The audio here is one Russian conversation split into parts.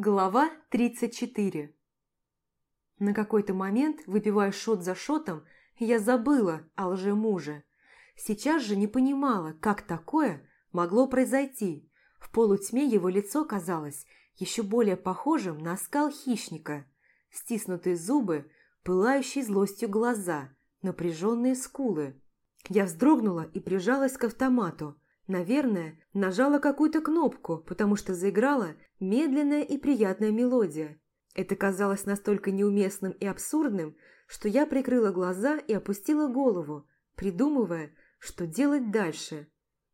Глава 34 На какой-то момент, выпивая шот за шотом, я забыла о лже-муже. Сейчас же не понимала, как такое могло произойти. В полутьме его лицо казалось еще более похожим на скал хищника. Стиснутые зубы, пылающие злостью глаза, напряженные скулы. Я вздрогнула и прижалась к автомату – Наверное, нажала какую-то кнопку, потому что заиграла медленная и приятная мелодия. Это казалось настолько неуместным и абсурдным, что я прикрыла глаза и опустила голову, придумывая, что делать дальше.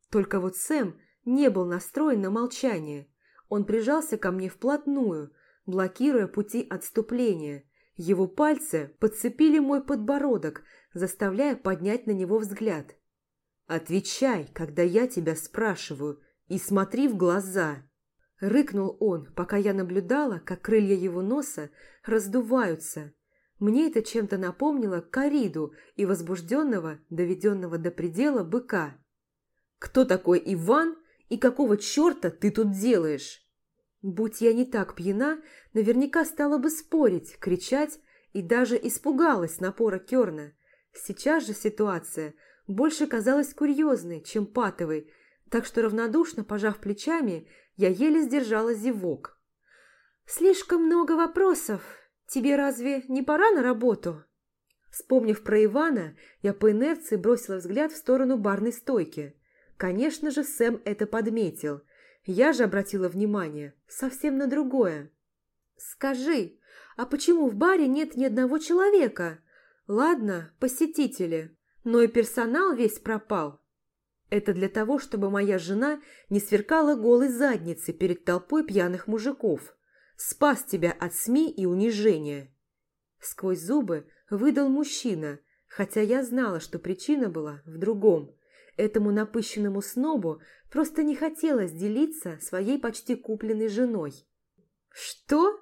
Только вот Сэм не был настроен на молчание. Он прижался ко мне вплотную, блокируя пути отступления. Его пальцы подцепили мой подбородок, заставляя поднять на него взгляд. «Отвечай, когда я тебя спрашиваю, и смотри в глаза!» Рыкнул он, пока я наблюдала, как крылья его носа раздуваются. Мне это чем-то напомнило кориду и возбужденного, доведенного до предела быка. «Кто такой Иван и какого черта ты тут делаешь?» Будь я не так пьяна, наверняка стала бы спорить, кричать и даже испугалась напора Керна. Сейчас же ситуация – больше казалась курьезной, чем патовой, так что равнодушно пожав плечами, я еле сдержала зевок. «Слишком много вопросов. Тебе разве не пора на работу?» Вспомнив про Ивана, я по инерции бросила взгляд в сторону барной стойки. Конечно же, Сэм это подметил. Я же обратила внимание совсем на другое. «Скажи, а почему в баре нет ни одного человека? Ладно, посетители, но и персонал весь пропал. Это для того, чтобы моя жена не сверкала голой задницей перед толпой пьяных мужиков. Спас тебя от СМИ и унижения. Сквозь зубы выдал мужчина, хотя я знала, что причина была в другом. Этому напыщенному снобу просто не хотелось делиться своей почти купленной женой. «Что?»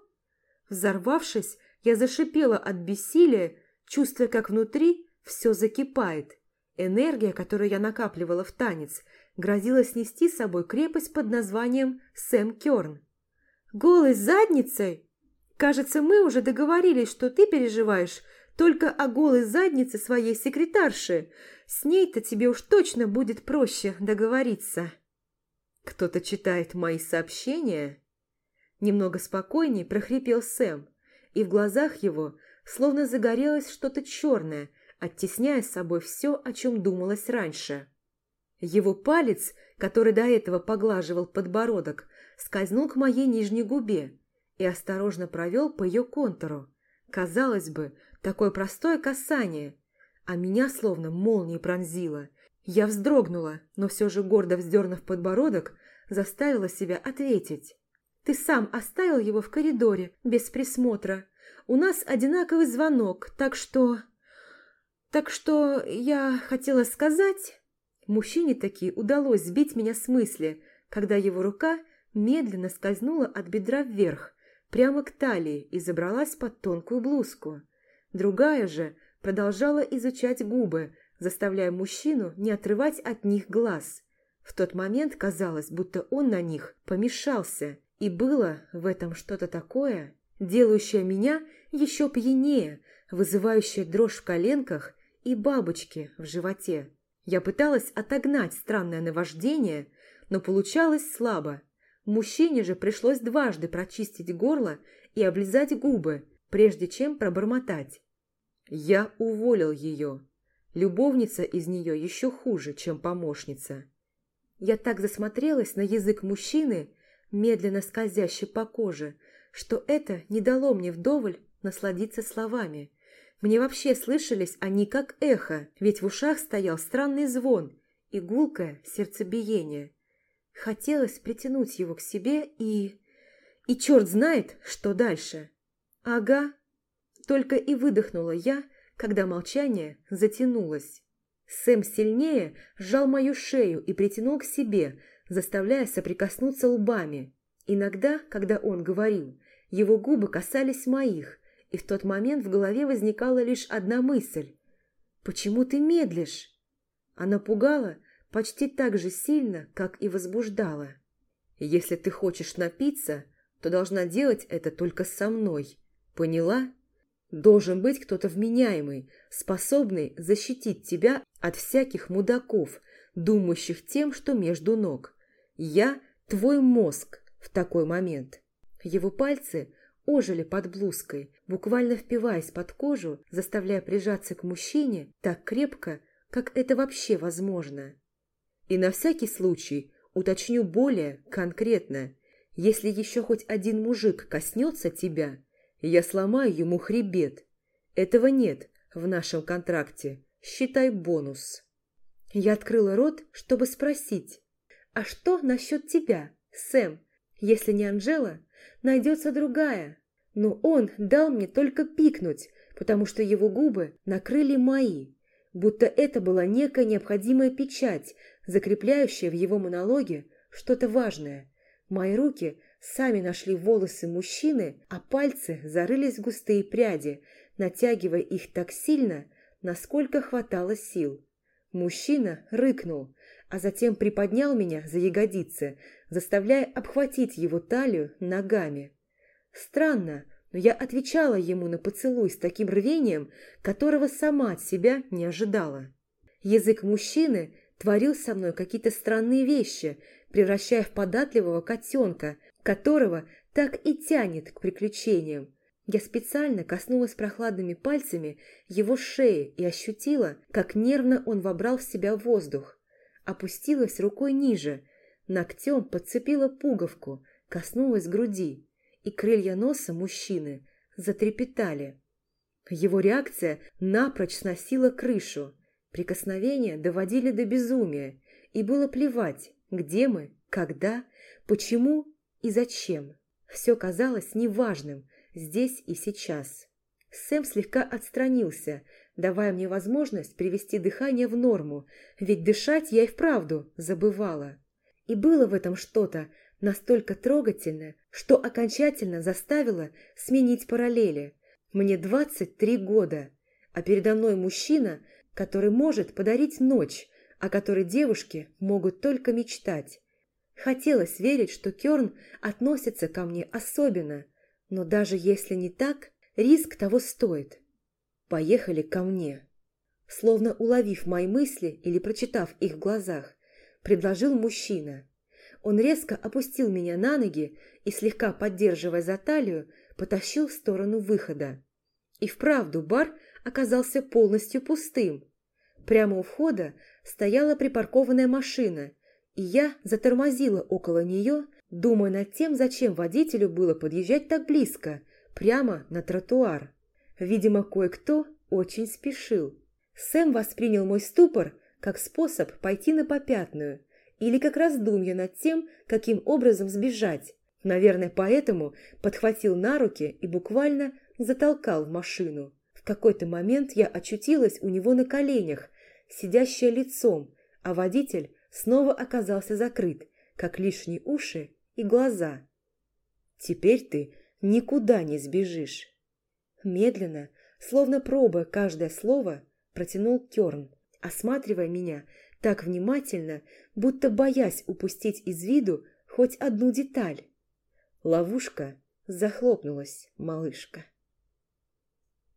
Взорвавшись, я зашипела от бессилия, чувствуя, как внутри все закипает. Энергия, которую я накапливала в танец, грозила снести с собой крепость под названием Сэм Кёрн. «Голой задницей? Кажется, мы уже договорились, что ты переживаешь только о голой заднице своей секретарши. С ней-то тебе уж точно будет проще договориться». «Кто-то читает мои сообщения?» Немного спокойнее прохрипел Сэм, и в глазах его словно загорелось что-то черное – оттесняя с собой все, о чем думалось раньше. Его палец, который до этого поглаживал подбородок, скользнул к моей нижней губе и осторожно провел по ее контуру. Казалось бы, такое простое касание, а меня словно молнией пронзило. Я вздрогнула, но все же гордо вздернув подбородок, заставила себя ответить. «Ты сам оставил его в коридоре, без присмотра. У нас одинаковый звонок, так что...» Так что я хотела сказать... Мужчине таки удалось сбить меня с мысли, когда его рука медленно скользнула от бедра вверх, прямо к талии и забралась под тонкую блузку. Другая же продолжала изучать губы, заставляя мужчину не отрывать от них глаз. В тот момент казалось, будто он на них помешался, и было в этом что-то такое, делающее меня еще пьянее, вызывающее дрожь в коленках и бабочки в животе. Я пыталась отогнать странное наваждение, но получалось слабо. Мужчине же пришлось дважды прочистить горло и облизать губы, прежде чем пробормотать. Я уволил ее. Любовница из нее еще хуже, чем помощница. Я так засмотрелась на язык мужчины, медленно скользящий по коже, что это не дало мне вдоволь насладиться словами – мне вообще слышались они как эхо, ведь в ушах стоял странный звон и гулкое сердцебиение. Хотелось притянуть его к себе и... И черт знает, что дальше. Ага. Только и выдохнула я, когда молчание затянулось. Сэм сильнее сжал мою шею и притянул к себе, заставляя соприкоснуться лбами. Иногда, когда он говорил, его губы касались моих, и в тот момент в голове возникала лишь одна мысль. «Почему ты медлишь?» Она пугала почти так же сильно, как и возбуждала. «Если ты хочешь напиться, то должна делать это только со мной. Поняла? Должен быть кто-то вменяемый, способный защитить тебя от всяких мудаков, думающих тем, что между ног. Я твой мозг в такой момент. Его пальцы ожили под блузкой, буквально впиваясь под кожу, заставляя прижаться к мужчине так крепко, как это вообще возможно. И на всякий случай уточню более конкретно. Если еще хоть один мужик коснется тебя, я сломаю ему хребет. Этого нет в нашем контракте. Считай бонус. Я открыла рот, чтобы спросить. А что насчет тебя, Сэм? Если не Анжела, найдется другая. Но он дал мне только пикнуть, потому что его губы накрыли мои, будто это была некая необходимая печать, закрепляющая в его монологе что-то важное. Мои руки сами нашли волосы мужчины, а пальцы зарылись в густые пряди, натягивая их так сильно, насколько хватало сил. Мужчина рыкнул, а затем приподнял меня за ягодицы, заставляя обхватить его талию ногами. Странно, но я отвечала ему на поцелуй с таким рвением, которого сама от себя не ожидала. Язык мужчины творил со мной какие-то странные вещи, превращая в податливого котенка, которого так и тянет к приключениям. Я специально коснулась прохладными пальцами его шеи и ощутила, как нервно он вобрал в себя воздух. Опустилась рукой ниже, ногтем подцепила пуговку, коснулась груди, и крылья носа мужчины затрепетали. Его реакция напрочь сносила крышу. Прикосновения доводили до безумия, и было плевать, где мы, когда, почему и зачем. Все казалось неважным здесь и сейчас. Сэм слегка отстранился, давая мне возможность привести дыхание в норму, ведь дышать я и вправду забывала. И было в этом что-то настолько трогательное, что окончательно заставило сменить параллели. Мне 23 года, а передо мной мужчина, который может подарить ночь, о которой девушки могут только мечтать. Хотелось верить, что Кёрн относится ко мне особенно, но даже если не так, риск того стоит. Поехали ко мне. Словно уловив мои мысли или прочитав их в глазах, предложил мужчина. Он резко опустил меня на ноги и, слегка поддерживая за талию, потащил в сторону выхода. И вправду бар оказался полностью пустым. Прямо у входа стояла припаркованная машина, и я затормозила около нее, думая над тем, зачем водителю было подъезжать так близко, прямо на тротуар. Видимо, кое-кто очень спешил. Сэм воспринял мой ступор как способ пойти на попятную или как раздумье над тем, каким образом сбежать. Наверное, поэтому подхватил на руки и буквально затолкал в машину. В какой-то момент я очутилась у него на коленях, сидящая лицом, а водитель снова оказался закрыт, как лишние уши и глаза. «Теперь ты никуда не сбежишь». Медленно, словно пробуя каждое слово, протянул Кёрн, осматривая меня так внимательно, будто боясь упустить из виду хоть одну деталь. Ловушка захлопнулась, малышка.